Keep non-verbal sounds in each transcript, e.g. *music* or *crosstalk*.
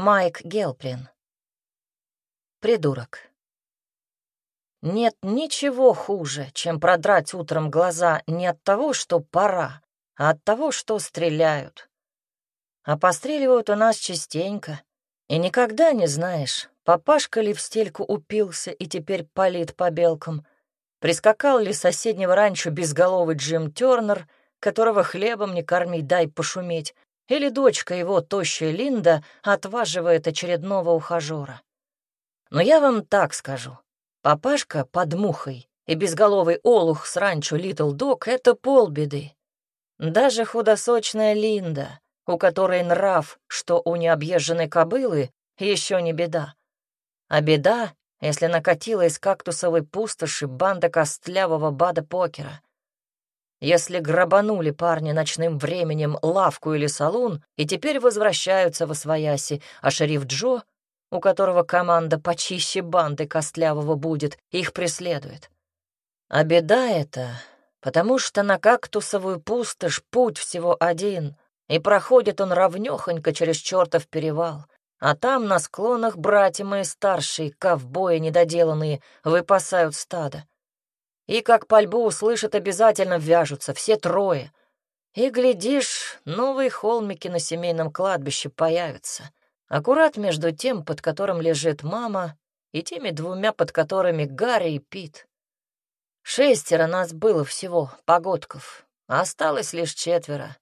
Майк Гелплин. Придурок. Нет ничего хуже, чем продрать утром глаза не от того, что пора, а от того, что стреляют. А постреливают у нас частенько, и никогда не знаешь, папашка ли в стельку упился и теперь палит по белкам, прискакал ли с соседнего ранчо безголовый Джим Тернер, которого хлебом не корми, дай пошуметь, или дочка его, тощая Линда, отваживает очередного ухажера. Но я вам так скажу. Папашка под мухой и безголовый олух с ранчо Литл Дог — это полбеды. Даже худосочная Линда, у которой нрав, что у необъезженной кобылы, еще не беда. А беда, если накатила из кактусовой пустоши банда костлявого бада-покера. Если грабанули парни ночным временем лавку или салун и теперь возвращаются во свояси, а шериф Джо, у которого команда почище банды костлявого будет, их преследует. А беда это, потому что на кактусовую пустошь путь всего один, и проходит он ровнёхонько через чертов перевал, а там на склонах братья мои старшие, ковбои недоделанные, выпасают стадо. И как пальбу услышат, обязательно вяжутся, все трое. И, глядишь, новые холмики на семейном кладбище появятся. Аккурат между тем, под которым лежит мама, и теми двумя, под которыми Гарри и Пит. Шестеро нас было всего, погодков, осталось лишь четверо.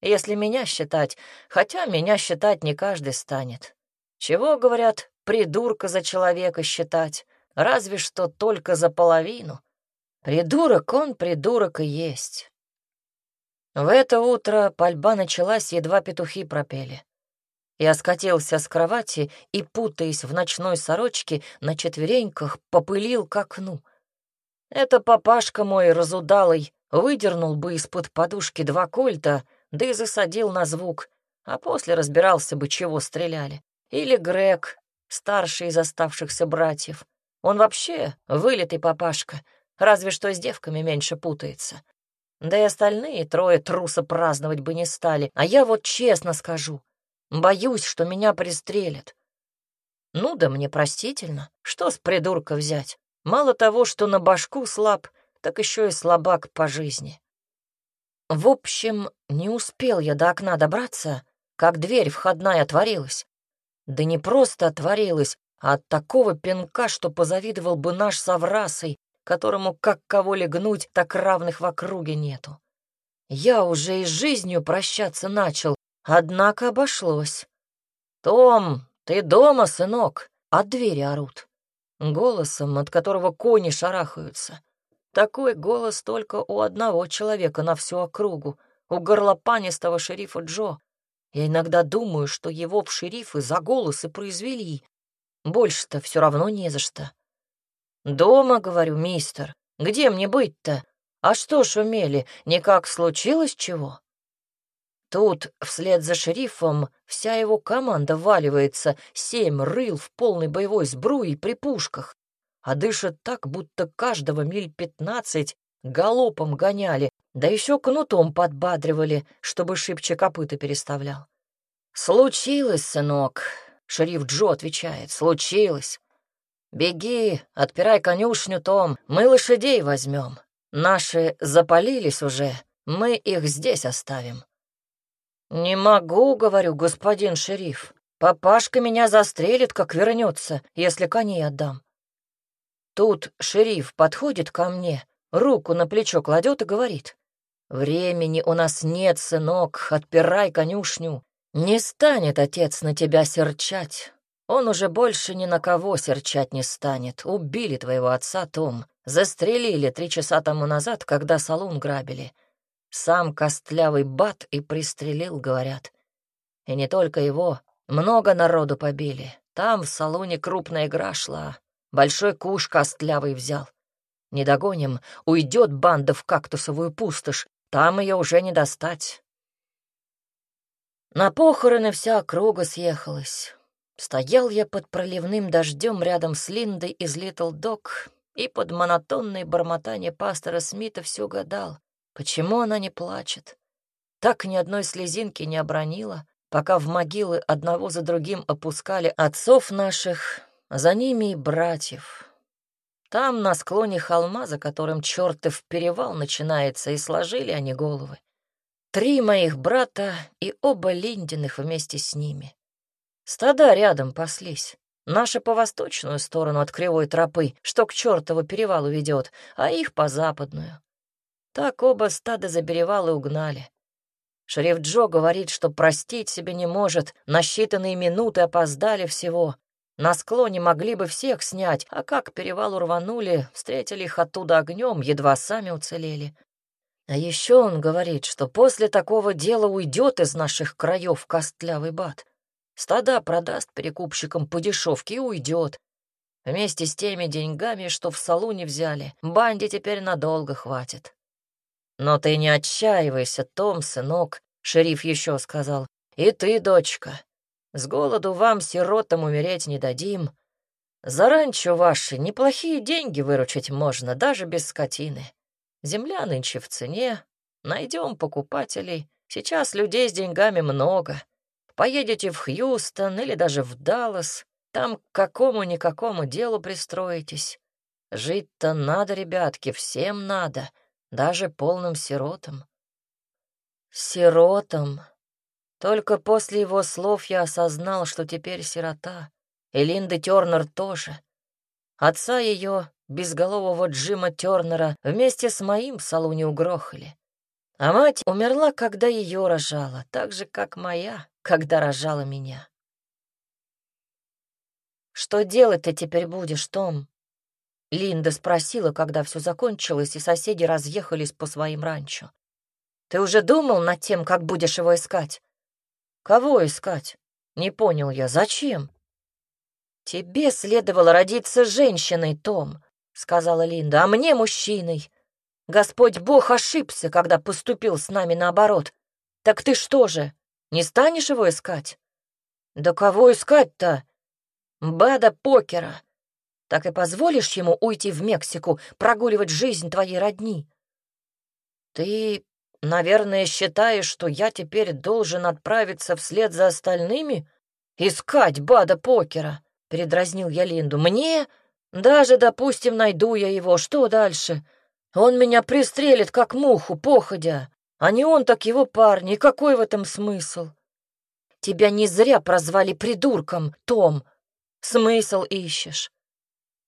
Если меня считать, хотя меня считать не каждый станет. Чего, говорят, придурка за человека считать, разве что только за половину. Придурок он, придурок и есть. В это утро пальба началась, едва петухи пропели. Я скатился с кровати и, путаясь в ночной сорочке, на четвереньках попылил к окну. Это папашка мой разудалый выдернул бы из-под подушки два кольта, да и засадил на звук, а после разбирался бы, чего стреляли. Или Грег, старший из оставшихся братьев. Он вообще вылитый папашка — разве что с девками меньше путается. Да и остальные трое труса праздновать бы не стали, а я вот честно скажу, боюсь, что меня пристрелят. Ну да мне простительно, что с придурка взять? Мало того, что на башку слаб, так еще и слабак по жизни. В общем, не успел я до окна добраться, как дверь входная отворилась. Да не просто отворилась, а от такого пинка, что позавидовал бы наш Саврасой, которому как кого легнуть, так равных в округе нету. Я уже и с жизнью прощаться начал, однако обошлось. «Том, ты дома, сынок?» А двери орут. Голосом, от которого кони шарахаются. Такой голос только у одного человека на всю округу, у горлопанистого шерифа Джо. Я иногда думаю, что его в шерифы за голос и произвели. Больше-то все равно не за что. «Дома, — говорю, мистер, где мне быть-то? А что шумели, никак случилось чего?» Тут вслед за шерифом вся его команда валивается, семь рыл в полной боевой сбруе при пушках, а дышит так, будто каждого миль пятнадцать галопом гоняли, да еще кнутом подбадривали, чтобы шибче копыта переставлял. «Случилось, сынок», — шериф Джо отвечает, — «случилось. «Беги, отпирай конюшню, Том, мы лошадей возьмем. Наши запалились уже, мы их здесь оставим». «Не могу, — говорю, господин шериф. Папашка меня застрелит, как вернется, если коней отдам». Тут шериф подходит ко мне, руку на плечо кладет и говорит. «Времени у нас нет, сынок, отпирай конюшню. Не станет отец на тебя серчать, он уже больше ни на кого серчать не станет. Убили твоего отца, Том. Застрелили три часа тому назад, когда салон грабили. Сам костлявый бат и пристрелил, говорят. И не только его. Много народу побили. Там в салоне крупная игра шла. Большой куш костлявый взял. Не догоним, уйдет банда в кактусовую пустошь. Там ее уже не достать. На похороны вся округа съехалась. Стоял я под проливным дождем рядом с Линдой из Литл Док и под монотонное бормотание пастора Смита все гадал, почему она не плачет. Так ни одной слезинки не обронила, пока в могилы одного за другим опускали отцов наших, а за ними и братьев. Там, на склоне холма, за которым чертов перевал начинается, и сложили они головы. Три моих брата и оба Линдиных вместе с ними. Стада рядом паслись. Наши по восточную сторону от кривой тропы, что к чертову перевалу ведет, а их по западную. Так оба стада за перевал и угнали. Шериф Джо говорит, что простить себе не может, на считанные минуты опоздали всего. На склоне могли бы всех снять, а как перевал рванули, встретили их оттуда огнем, едва сами уцелели. А еще он говорит, что после такого дела уйдет из наших краев костлявый бат. Стада продаст перекупщикам по дешевке и уйдет. Вместе с теми деньгами, что в салуне взяли, банде теперь надолго хватит. «Но ты не отчаивайся, Том, сынок», — шериф еще сказал. «И ты, дочка. С голоду вам, сиротам, умереть не дадим. За ранчо ваши неплохие деньги выручить можно, даже без скотины. Земля нынче в цене, найдем покупателей. Сейчас людей с деньгами много. Поедете в Хьюстон или даже в Даллас, там к какому-никакому делу пристроитесь. Жить-то надо, ребятки, всем надо даже полным сиротам. Сиротам. Только после его слов я осознал, что теперь сирота. И Линда Тернер тоже. Отца ее, безголового Джима Тернера, вместе с моим в салоне угрохали. А мать умерла, когда ее рожала, так же, как моя, когда рожала меня. «Что делать ты теперь будешь, Том?» Линда спросила, когда все закончилось, и соседи разъехались по своим ранчо. «Ты уже думал над тем, как будешь его искать?» «Кого искать?» «Не понял я. Зачем?» «Тебе следовало родиться женщиной, Том», — сказала Линда, — «а мне мужчиной. Господь Бог ошибся, когда поступил с нами наоборот. Так ты что же, не станешь его искать?» «Да кого искать-то?» «Бада Покера. Так и позволишь ему уйти в Мексику, прогуливать жизнь твоей родни? Ты, наверное, считаешь, что я теперь должен отправиться вслед за остальными? Искать Бада Покера, — передразнил я Линду. Мне? Даже, допустим, найду я его, что дальше? Он меня пристрелит, как муху, походя. А не он, так его парни. Какой в этом смысл? Тебя не зря прозвали придурком, Том. Смысл ищешь.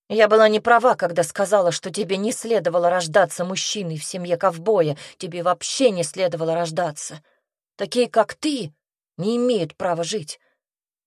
Я была не права, когда сказала, что тебе не следовало рождаться мужчиной в семье ковбоя, тебе вообще не следовало рождаться. Такие, как ты, не имеют права жить.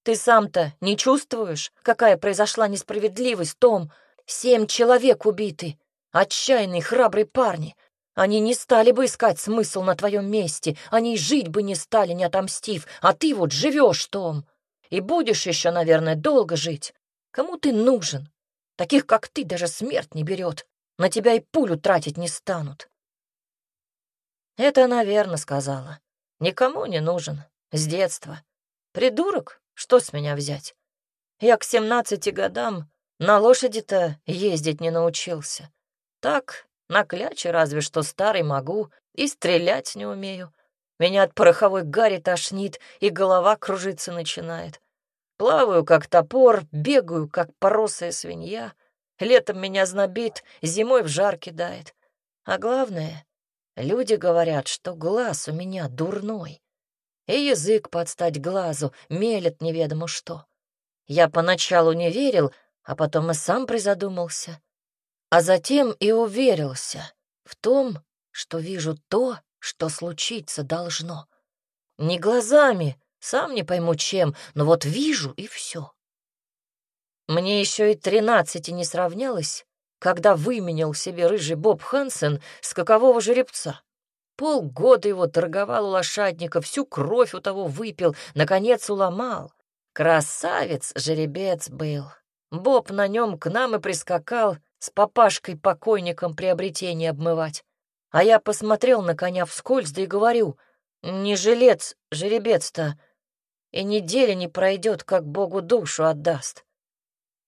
Ты сам-то не чувствуешь, какая произошла несправедливость, Том? Семь человек убиты, отчаянные, храбрые парни. Они не стали бы искать смысл на твоем месте, они жить бы не стали, не отомстив, а ты вот живешь, Том, и будешь еще, наверное, долго жить. Кому ты нужен? Таких, как ты, даже смерть не берет. На тебя и пулю тратить не станут. Это, наверное, сказала. Никому не нужен. С детства. Придурок? Что с меня взять? Я к семнадцати годам на лошади-то ездить не научился. Так, на кляче разве что старый могу, и стрелять не умею. Меня от пороховой гари тошнит, и голова кружиться начинает. Плаваю, как топор, бегаю, как поросая свинья. Летом меня знобит, зимой в жар кидает. А главное, люди говорят, что глаз у меня дурной. И язык под стать глазу мелет неведомо что. Я поначалу не верил, а потом и сам призадумался. А затем и уверился в том, что вижу то, что случиться должно. Не глазами, сам не пойму чем, но вот вижу и все. Мне еще и тринадцати не сравнялось, когда выменял себе рыжий Боб Хансен скакового жеребца. Полгода его торговал у лошадника, всю кровь у того выпил, наконец уломал. Красавец жеребец был. Боб на нем к нам и прискакал с папашкой-покойником приобретение обмывать. А я посмотрел на коня вскользь, да и говорю, не жилец, жеребец-то, и недели не пройдет, как Богу душу отдаст.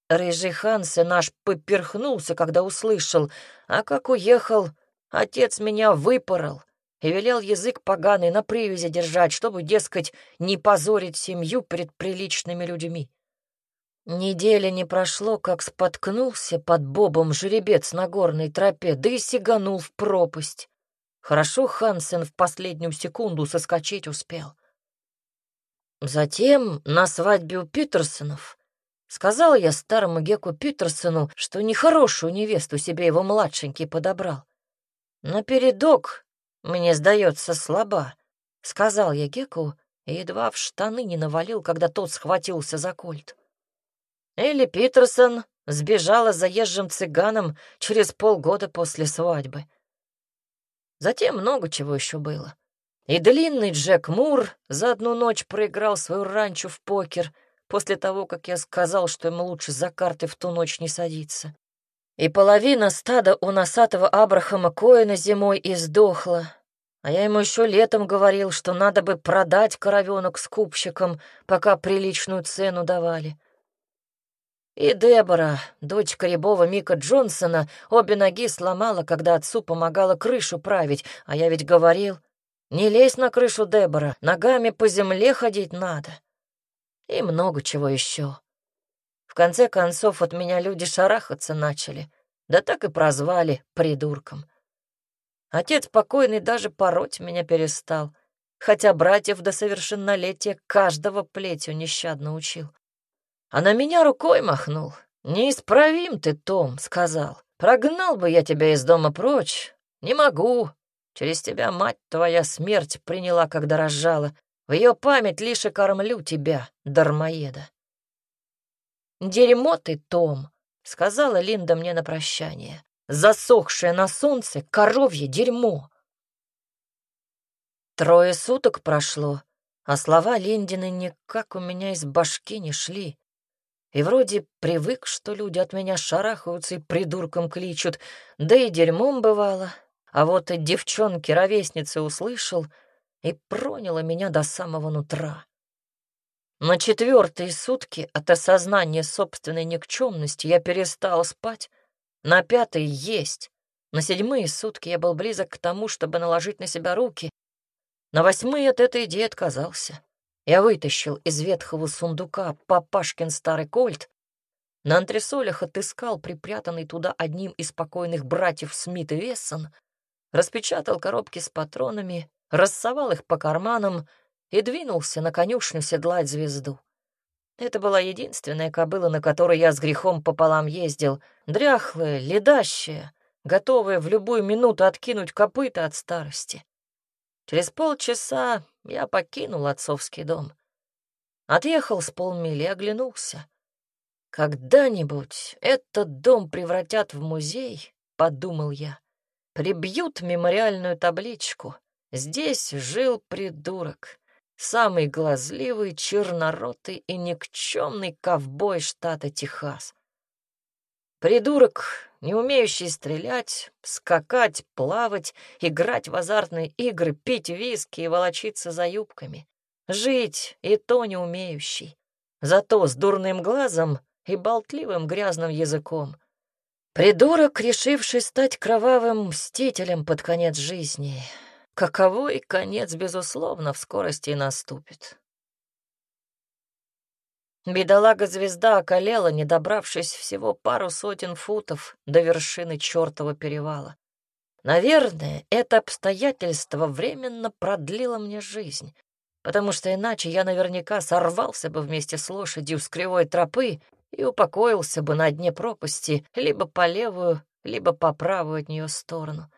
Рыжий Хансе наш поперхнулся, когда услышал, а как уехал, отец меня выпорол, и велел язык поганый на привязи держать, чтобы, дескать, не позорить семью перед приличными людьми. Недели не прошло, как споткнулся под бобом жеребец на горной тропе, да и сиганул в пропасть. Хорошо Хансен в последнюю секунду соскочить успел. Затем на свадьбе у Питерсонов сказал я старому Геку Питерсону, что нехорошую невесту себе его младшенький подобрал. Напередок, мне сдается, слаба, сказал я Геку и едва в штаны не навалил, когда тот схватился за кольт. Элли Питерсон сбежала заезжим цыганом через полгода после свадьбы. Затем много чего еще было. И длинный Джек Мур за одну ночь проиграл свою ранчо в покер после того, как я сказал, что ему лучше за карты в ту ночь не садиться. И половина стада у носатого Абрахама Коэна зимой издохла, а я ему еще летом говорил, что надо бы продать коровенок скупщикам, пока приличную цену давали. И Дебора, дочка рябого Мика Джонсона, обе ноги сломала, когда отцу помогала крышу править, а я ведь говорил, не лезь на крышу Дебора, ногами по земле ходить надо. И много чего еще. В конце концов от меня люди шарахаться начали, да так и прозвали придурком. Отец покойный даже пороть меня перестал, хотя братьев до совершеннолетия каждого плетью нещадно учил. А на меня рукой махнул. «Неисправим ты, Том», — сказал. «Прогнал бы я тебя из дома прочь. Не могу. Через тебя мать твоя смерть приняла, когда рожала. В ее память лишь и кормлю тебя, дармоеда». «Дерьмо ты, Том», — сказала Линда мне на прощание. «Засохшее на солнце коровье дерьмо». Трое суток прошло, а слова Линдины никак у меня из башки не шли. И вроде привык, что люди от меня шарахаются и придурком кличут, да и дерьмом бывало. А вот и девчонки-ровесницы услышал и проняло меня до самого нутра. На четвертые сутки от осознания собственной никчемности я перестал спать, на пятый — есть. На седьмые сутки я был близок к тому, чтобы наложить на себя руки. На восьмые от этой идеи отказался. Я вытащил из ветхого сундука папашкин старый кольт, на антресолях отыскал припрятанный туда одним из покойных братьев Смит и Вессон, распечатал коробки с патронами, рассовал их по карманам и двинулся на конюшню седлать звезду. Это была единственная кобыла, на которой я с грехом пополам ездил, дряхлая, ледащая, готовая в любую минуту откинуть копыта от старости. Через полчаса я покинул отцовский дом. Отъехал с полмили оглянулся. Когда-нибудь этот дом превратят в музей, подумал я. Прибьют мемориальную табличку. Здесь жил придурок, самый глазливый, черноротый и никчемный ковбой штата Техас. Придурок, не умеющий стрелять, скакать, плавать, играть в азартные игры, пить виски и волочиться за юбками. Жить и то не умеющий. Зато с дурным глазом и болтливым грязным языком. Придурок, решивший стать кровавым мстителем под конец жизни. Каковой конец, безусловно, в скорости и наступит. Бедолага-звезда околела, не добравшись всего пару сотен футов до вершины чертова перевала. Наверное, это обстоятельство временно продлило мне жизнь, потому что иначе я наверняка сорвался бы вместе с лошадью с кривой тропы и упокоился бы на дне пропасти либо по левую, либо по правую от нее сторону.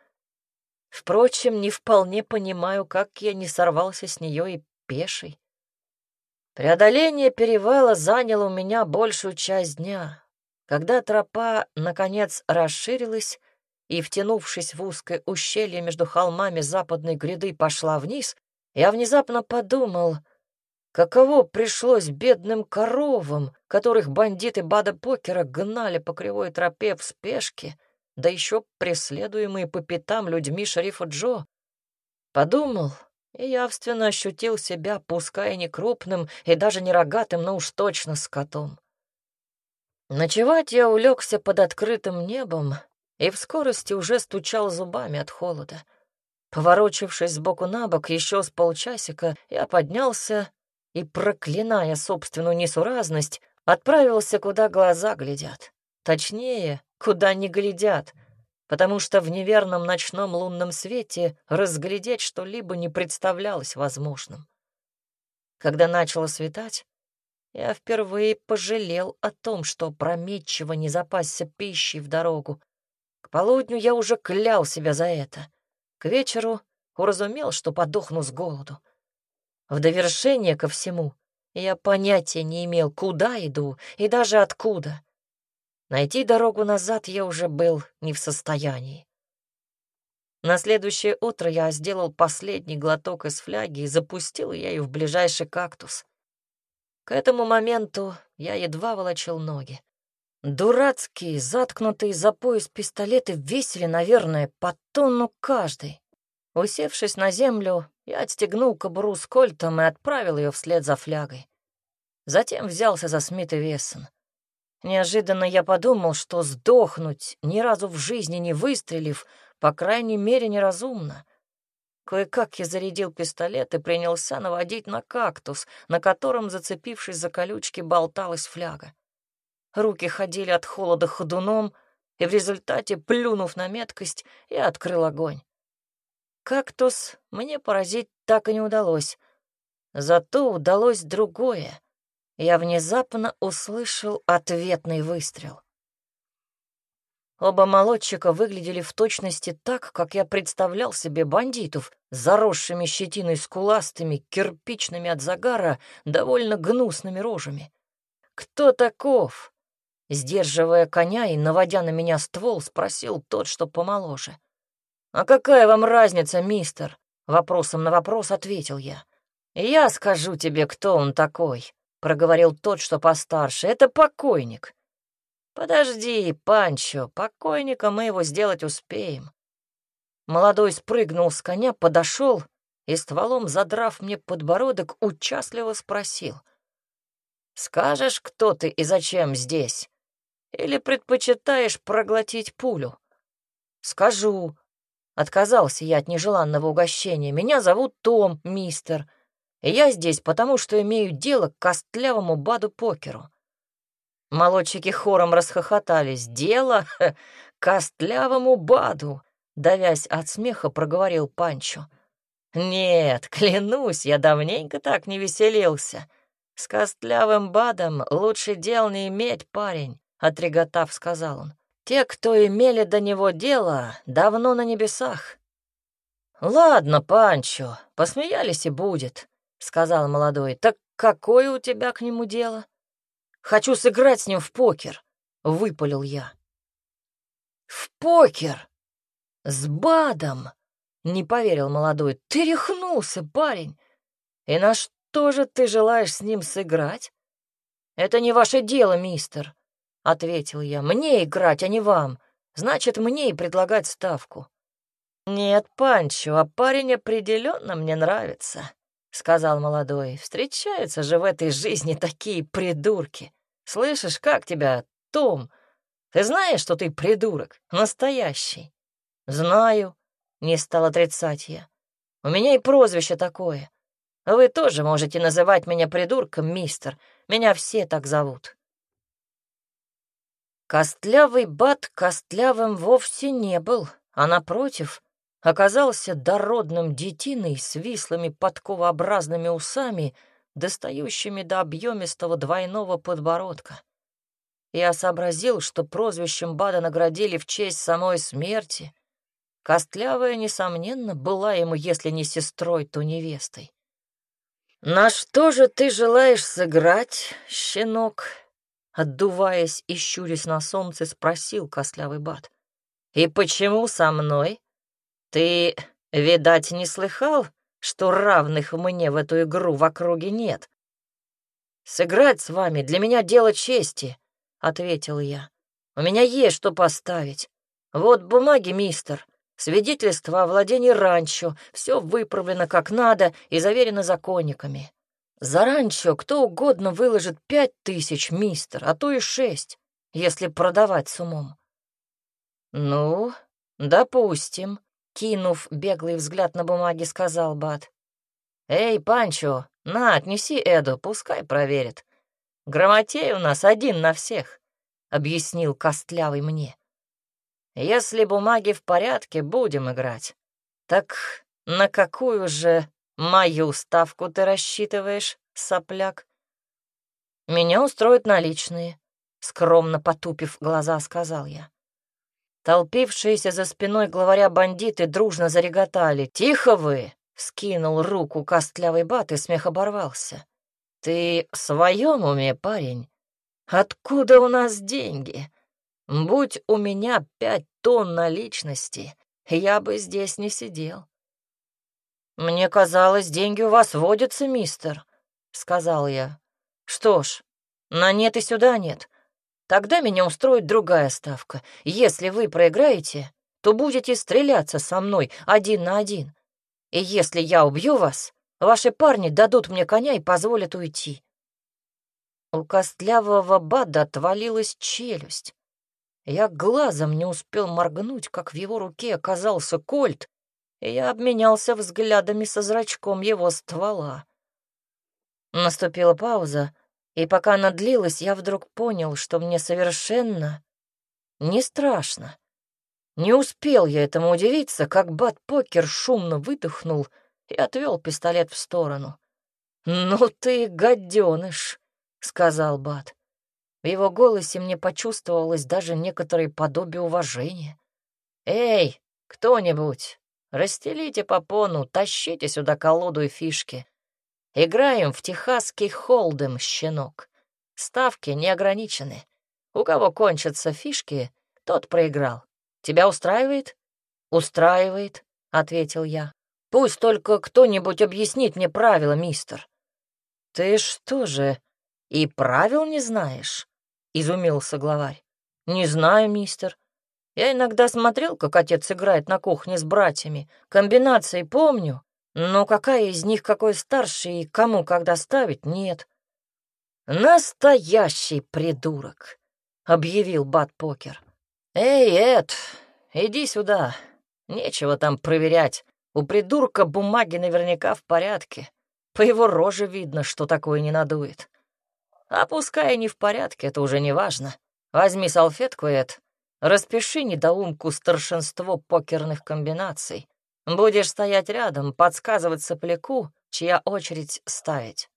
Впрочем, не вполне понимаю, как я не сорвался с нее и пеший. Преодоление перевала заняло у меня большую часть дня. Когда тропа, наконец, расширилась и, втянувшись в узкое ущелье между холмами западной гряды, пошла вниз, я внезапно подумал, каково пришлось бедным коровам, которых бандиты Бада Покера гнали по кривой тропе в спешке, да еще преследуемые по пятам людьми шерифа Джо. Подумал — и явственно ощутил себя, пускай не крупным и даже не рогатым, но уж точно скотом. Ночевать я улегся под открытым небом и в скорости уже стучал зубами от холода. Поворочившись сбоку на бок еще с полчасика, я поднялся и, проклиная собственную несуразность, отправился, куда глаза глядят. Точнее, куда не глядят, потому что в неверном ночном лунном свете разглядеть что-либо не представлялось возможным. Когда начало светать, я впервые пожалел о том, что прометчиво не запасся пищей в дорогу. К полудню я уже клял себя за это. К вечеру уразумел, что подохну с голоду. В довершение ко всему я понятия не имел, куда иду и даже откуда. Найти дорогу назад я уже был не в состоянии. На следующее утро я сделал последний глоток из фляги и запустил ею в ближайший кактус. К этому моменту я едва волочил ноги. Дурацкие, заткнутые за пояс пистолеты весили, наверное, по тонну каждый. Усевшись на землю, я отстегнул кобуру с кольтом и отправил ее вслед за флягой. Затем взялся за Смит и Вессон. Неожиданно я подумал, что сдохнуть, ни разу в жизни не выстрелив, по крайней мере, неразумно. Кое-как я зарядил пистолет и принялся наводить на кактус, на котором, зацепившись за колючки, болталась фляга. Руки ходили от холода ходуном, и в результате, плюнув на меткость, я открыл огонь. Кактус мне поразить так и не удалось. Зато удалось другое — я внезапно услышал ответный выстрел. Оба молодчика выглядели в точности так, как я представлял себе бандитов, заросшими щетиной скуластыми, кирпичными от загара, довольно гнусными рожами. «Кто таков?» Сдерживая коня и наводя на меня ствол, спросил тот, что помоложе. «А какая вам разница, мистер?» Вопросом на вопрос ответил я. «Я скажу тебе, кто он такой», — проговорил тот, что постарше. «Это покойник». «Подожди, Панчо, покойника мы его сделать успеем». Молодой спрыгнул с коня, подошел и, стволом задрав мне подбородок, участливо спросил. «Скажешь, кто ты и зачем здесь? Или предпочитаешь проглотить пулю?» «Скажу». Отказался я от нежеланного угощения. «Меня зовут Том, мистер я здесь потому, что имею дело к костлявому баду-покеру». Молодчики хором расхохотались. «Дело *laughs* костлявому баду!» Давясь от смеха, проговорил Панчо. «Нет, клянусь, я давненько так не веселился. С костлявым бадом лучше дел не иметь, парень», — отреготав, сказал он. «Те, кто имели до него дело, давно на небесах». «Ладно, Панчо, посмеялись и будет. — сказал молодой. «Так какое у тебя к нему дело?» «Хочу сыграть с ним в покер», — выпалил я. «В покер? С Бадом?» — не поверил молодой. «Ты рехнулся, парень. И на что же ты желаешь с ним сыграть?» «Это не ваше дело, мистер», — ответил я. «Мне играть, а не вам. Значит, мне и предлагать ставку». «Нет, Панчо, а парень определенно мне нравится», — сказал молодой. «Встречаются же в этой жизни такие придурки. Слышишь, как тебя, Том? Ты знаешь, что ты придурок, настоящий?» «Знаю», — не стал отрицать я. «У меня и прозвище такое. Вы тоже можете называть меня придурком, мистер. Меня все так зовут». Костлявый бат костлявым вовсе не был, а напротив — оказался дородным детиной с вислыми подковообразными усами, достающими до объемистого двойного подбородка. Я сообразил, что прозвищем Бада наградили в честь самой смерти. Костлявая, несомненно, была ему, если не сестрой, то невестой. «На что же ты желаешь сыграть, щенок?» Отдуваясь и щурясь на солнце, спросил костлявый Бад. «И почему со мной?» «Ты, видать, не слыхал, что равных мне в эту игру в округе нет?» «Сыграть с вами для меня дело чести», — ответил я. «У меня есть что поставить. Вот бумаги, мистер, свидетельство о владении ранчо, все выправлено как надо и заверено законниками. За ранчо кто угодно выложит пять тысяч, мистер, а то и шесть, если продавать с умом». «Ну, допустим», Кинув беглый взгляд на бумаги, сказал Бат. «Эй, Панчо, на, отнеси Эду, пускай проверит. Грамотей у нас один на всех», — объяснил Костлявый мне. «Если бумаги в порядке, будем играть. Так на какую же мою ставку ты рассчитываешь, сопляк?» «Меня устроят наличные», — скромно потупив глаза, сказал я. Толпившиеся за спиной главаря бандиты дружно зареготали. «Тихо вы!» — скинул руку костлявый бат, и смех оборвался. «Ты в своем уме, парень? Откуда у нас деньги? Будь у меня пять тонн наличности, я бы здесь не сидел». «Мне казалось, деньги у вас водятся, мистер», — сказал я. «Что ж, на нет и сюда нет. Тогда меня устроит другая ставка. Если вы проиграете, то будете стреляться со мной один на один. И если я убью вас, ваши парни дадут мне коня и позволят уйти». У костлявого бада отвалилась челюсть. Я глазом не успел моргнуть, как в его руке оказался кольт, и я обменялся взглядами со зрачком его ствола. Наступила пауза, и пока она длилась, я вдруг понял, что мне совершенно не страшно. Не успел я этому удивиться, как Бат-Покер шумно выдохнул и отвел пистолет в сторону. «Ну ты гаденыш», — сказал Бат. В его голосе мне почувствовалось даже некоторое подобие уважения. «Эй, кто-нибудь, расстелите попону, тащите сюда колоду и фишки. Играем в техасский холдем, щенок. Ставки не ограничены. У кого кончатся фишки, тот проиграл. Тебя устраивает? Устраивает, ответил я. Пусть только кто-нибудь объяснит мне правила, мистер. Ты что же, и правил не знаешь? Изумился главарь. Не знаю, мистер. Я иногда смотрел, как отец играет на кухне с братьями. Комбинации помню, но какая из них какой старший и кому когда ставить, нет. «Настоящий придурок», — объявил Бат-Покер. «Эй, Эд, иди сюда. Нечего там проверять. У придурка бумаги наверняка в порядке. По его роже видно, что такое не надует. А пускай не в порядке, это уже не важно. Возьми салфетку, Эд, распиши недоумку старшинство покерных комбинаций. Будешь стоять рядом, подсказывать сопляку, чья очередь ставить.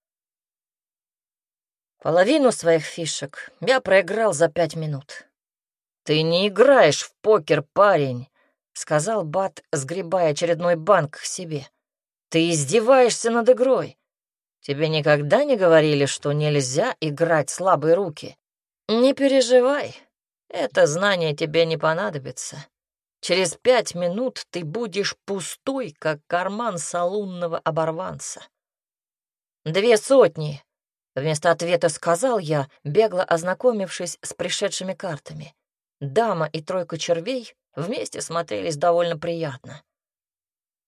Половину своих фишек я проиграл за пять минут. «Ты не играешь в покер, парень», — сказал Бат, сгребая очередной банк к себе. «Ты издеваешься над игрой. Тебе никогда не говорили, что нельзя играть слабые руки? Не переживай, это знание тебе не понадобится. Через пять минут ты будешь пустой, как карман салунного оборванца. «Две сотни!» — вместо ответа сказал я, бегло ознакомившись с пришедшими картами. Дама и тройка червей вместе смотрелись довольно приятно.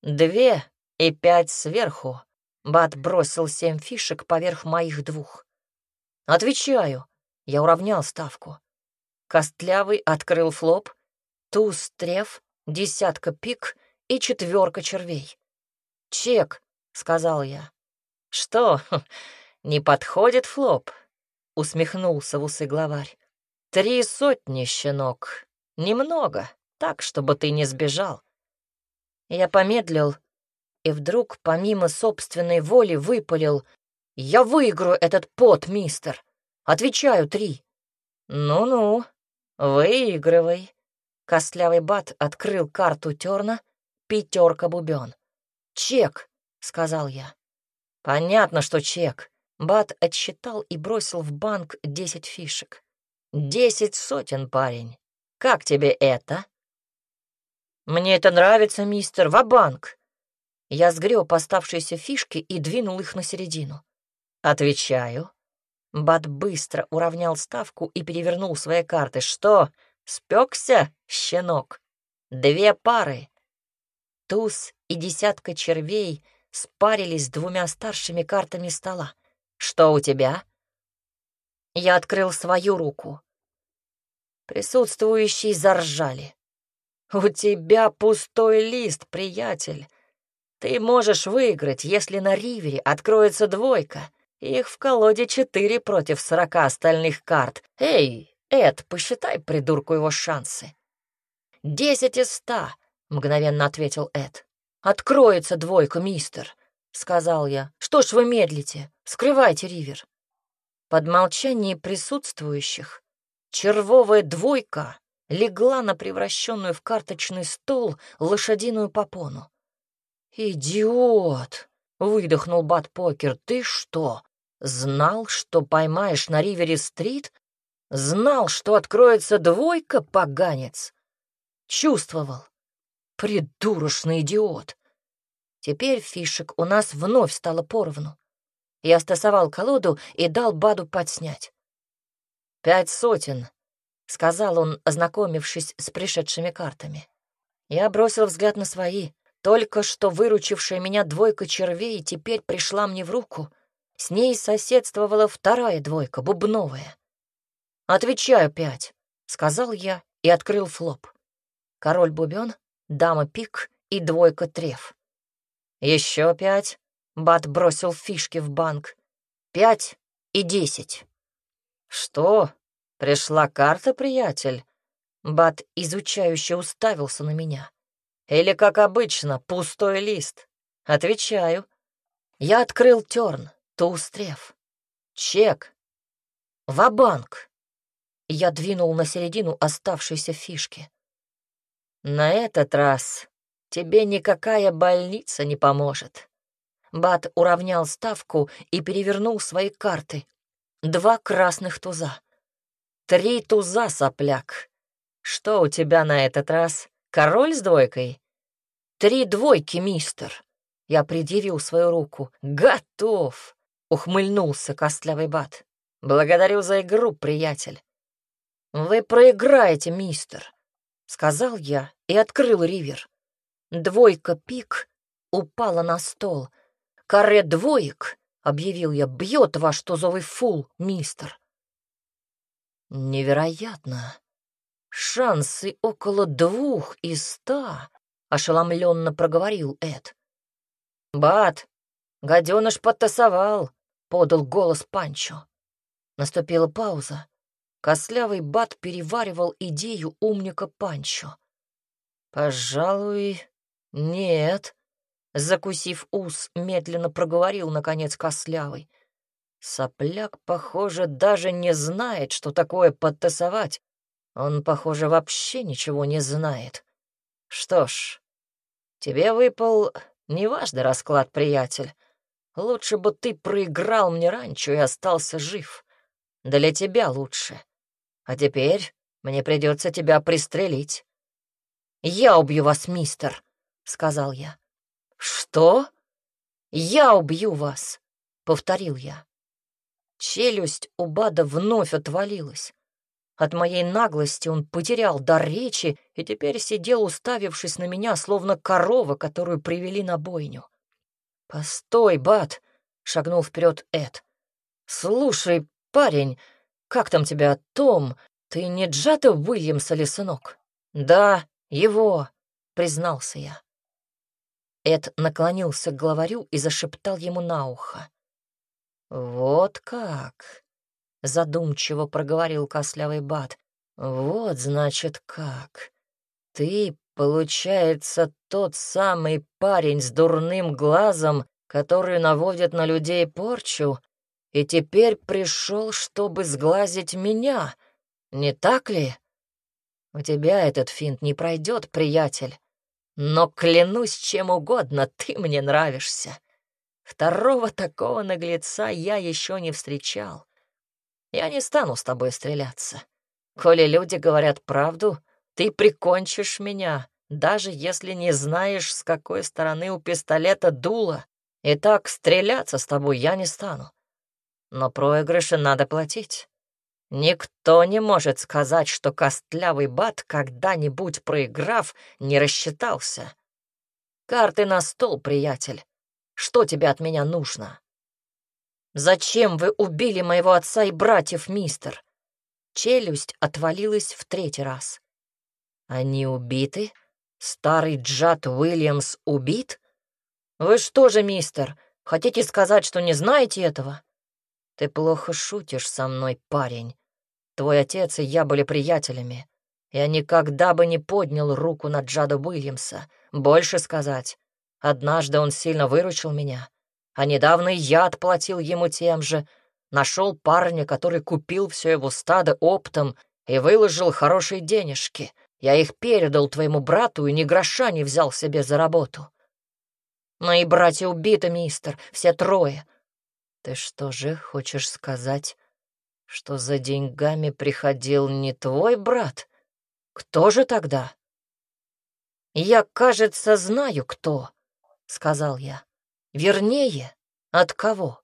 «Две и пять сверху!» — Бат бросил семь фишек поверх моих двух. «Отвечаю!» — я уравнял ставку. Костлявый открыл флоп — туз треф, десятка пик и четверка червей. «Чек», — сказал я. «Что, *laughs* не подходит флоп?» — усмехнулся в усы главарь. «Три сотни, щенок. Немного, так, чтобы ты не сбежал». Я помедлил и вдруг, помимо собственной воли, выпалил. «Я выиграю этот пот, мистер. Отвечаю три». «Ну-ну, выигрывай», Костлявый бат открыл карту терна, пятерка бубен. «Чек», — сказал я. «Понятно, что чек». Бат отсчитал и бросил в банк десять фишек. «Десять сотен, парень. Как тебе это?» «Мне это нравится, мистер, ва-банк!» Я сгреб оставшиеся фишки и двинул их на середину. «Отвечаю». Бат быстро уравнял ставку и перевернул свои карты. «Что, Спекся, щенок? Две пары. Туз и десятка червей спарились с двумя старшими картами стола. Что у тебя? Я открыл свою руку. Присутствующие заржали. У тебя пустой лист, приятель. Ты можешь выиграть, если на ривере откроется двойка. Их в колоде четыре против сорока остальных карт. Эй, Эд, посчитай придурку его шансы. «Десять из ста», — мгновенно ответил Эд. «Откроется двойка, мистер», — сказал я. «Что ж вы медлите? Скрывайте ривер». Под молчание присутствующих червовая двойка легла на превращенную в карточный стол лошадиную попону. «Идиот!» — выдохнул Бат Покер. «Ты что, знал, что поймаешь на Ривере-стрит? Знал, что откроется двойка, поганец?» Чувствовал. Придурочный идиот. Теперь фишек у нас вновь стало поровну. Я стасовал колоду и дал Баду подснять. «Пять сотен», — сказал он, ознакомившись с пришедшими картами. Я бросил взгляд на свои. Только что выручившая меня двойка червей теперь пришла мне в руку. С ней соседствовала вторая двойка, бубновая. «Отвечаю пять», — сказал я и открыл флоп. Король бубен, дама пик и двойка треф. Еще пять. Бат бросил фишки в банк. Пять и десять. Что? Пришла карта, приятель? Бат изучающе уставился на меня. Или, как обычно, пустой лист? Отвечаю. Я открыл терн, туз треф. Чек. Ва-банк. Я двинул на середину оставшейся фишки. На этот раз тебе никакая больница не поможет. Бат уравнял ставку и перевернул свои карты. Два красных туза. Три туза, сопляк. Что у тебя на этот раз? Король с двойкой? Три двойки, мистер. Я предъявил свою руку. Готов, ухмыльнулся костлявый бат. Благодарю за игру, приятель. Вы проиграете, мистер. — сказал я и открыл ривер. Двойка пик упала на стол. «Каре двоек», — объявил я, — «бьет ваш тузовый фул, мистер». «Невероятно! Шансы около двух из ста», — ошеломленно проговорил Эд. «Бат, гаденыш подтасовал», — подал голос Панчо. Наступила пауза. Кослявый бат переваривал идею умника Панчо. «Пожалуй, нет», — закусив ус, медленно проговорил, наконец, Кослявый. «Сопляк, похоже, даже не знает, что такое подтасовать. Он, похоже, вообще ничего не знает. Что ж, тебе выпал неважный расклад, приятель. Лучше бы ты проиграл мне раньше и остался жив. Для тебя лучше. А теперь мне придется тебя пристрелить. Я убью вас, мистер, сказал я. Что? Я убью вас, повторил я. Челюсть у Бада вновь отвалилась. От моей наглости он потерял дар речи и теперь сидел, уставившись на меня, словно корова, которую привели на бойню. «Постой, Бад!» — шагнул вперед Эд. «Слушай, парень, «Как там тебя, Том? Ты не Джата Уильямса ли, сынок?» «Да, его», — признался я. Эд наклонился к главарю и зашептал ему на ухо. «Вот как!» — задумчиво проговорил кослявый бат. «Вот, значит, как. Ты, получается, тот самый парень с дурным глазом, который наводит на людей порчу, и теперь пришел, чтобы сглазить меня, не так ли? У тебя этот финт не пройдет, приятель, но клянусь чем угодно, ты мне нравишься. Второго такого наглеца я еще не встречал. Я не стану с тобой стреляться. Коли люди говорят правду, ты прикончишь меня, даже если не знаешь, с какой стороны у пистолета дуло. И так стреляться с тобой я не стану но проигрыши надо платить. Никто не может сказать, что костлявый бат, когда-нибудь проиграв, не рассчитался. Карты на стол, приятель. Что тебе от меня нужно? Зачем вы убили моего отца и братьев, мистер? Челюсть отвалилась в третий раз. Они убиты? Старый Джад Уильямс убит? Вы что же, мистер, хотите сказать, что не знаете этого? Ты плохо шутишь со мной, парень. Твой отец и я были приятелями. Я никогда бы не поднял руку на Джада Уильямса. Больше сказать, однажды он сильно выручил меня, а недавно я отплатил ему тем же. Нашел парня, который купил все его стадо оптом и выложил хорошие денежки. Я их передал твоему брату и ни гроша не взял себе за работу. Мои братья убиты, мистер, все трое. Ты что же хочешь сказать, что за деньгами приходил не твой брат? Кто же тогда? Я, кажется, знаю, кто, — сказал я. Вернее, от кого?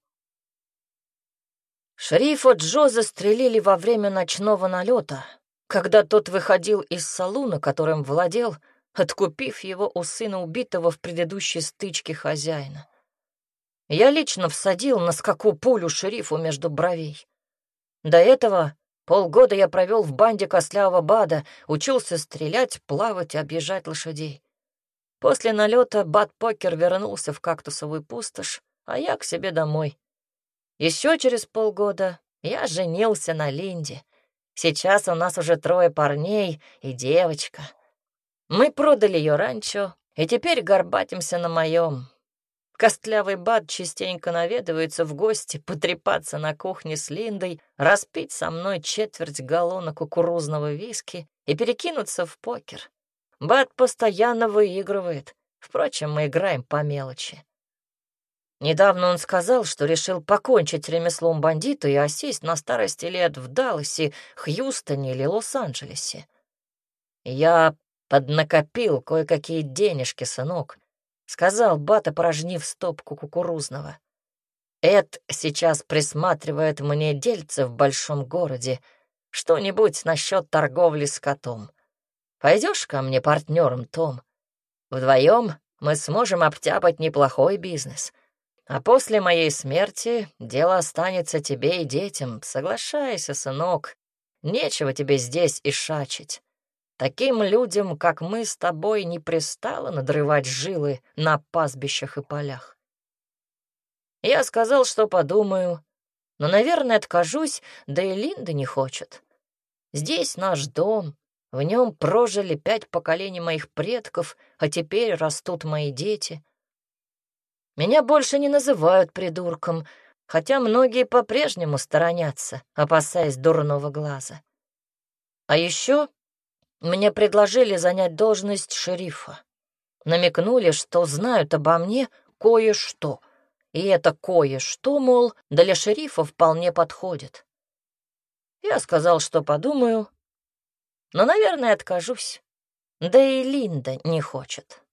Шерифа Джо застрелили во время ночного налета, когда тот выходил из салуна, которым владел, откупив его у сына убитого в предыдущей стычке хозяина. Я лично всадил на скаку пулю шерифу между бровей. До этого полгода я провел в банде Костлявого Бада, учился стрелять, плавать и объезжать лошадей. После налета Бад-покер вернулся в кактусовую пустошь, а я к себе домой. Еще через полгода я женился на Линде. Сейчас у нас уже трое парней и девочка. Мы продали ее ранчо, и теперь горбатимся на моем. Костлявый бад частенько наведывается в гости, потрепаться на кухне с Линдой, распить со мной четверть галлона кукурузного виски и перекинуться в покер. Бат постоянно выигрывает. Впрочем, мы играем по мелочи. Недавно он сказал, что решил покончить ремеслом бандита и осесть на старости лет в Далласе, Хьюстоне или Лос-Анджелесе. Я поднакопил кое-какие денежки, сынок, сказал Бат, опорожнив стопку кукурузного. Эд сейчас присматривает мне дельце в большом городе. Что-нибудь насчет торговли с котом. Пойдешь ко мне партнером, Том? Вдвоем мы сможем обтяпать неплохой бизнес. А после моей смерти дело останется тебе и детям. Соглашайся, сынок. Нечего тебе здесь ишачить. Таким людям, как мы с тобой, не пристало надрывать жилы на пастбищах и полях. Я сказал, что подумаю, но, наверное, откажусь, да и Линда не хочет. Здесь наш дом, в нем прожили пять поколений моих предков, а теперь растут мои дети. Меня больше не называют придурком, хотя многие по-прежнему сторонятся, опасаясь дурного глаза. А еще мне предложили занять должность шерифа. Намекнули, что знают обо мне кое-что. И это кое-что, мол, для шерифа вполне подходит. Я сказал, что подумаю, но, наверное, откажусь. Да и Линда не хочет.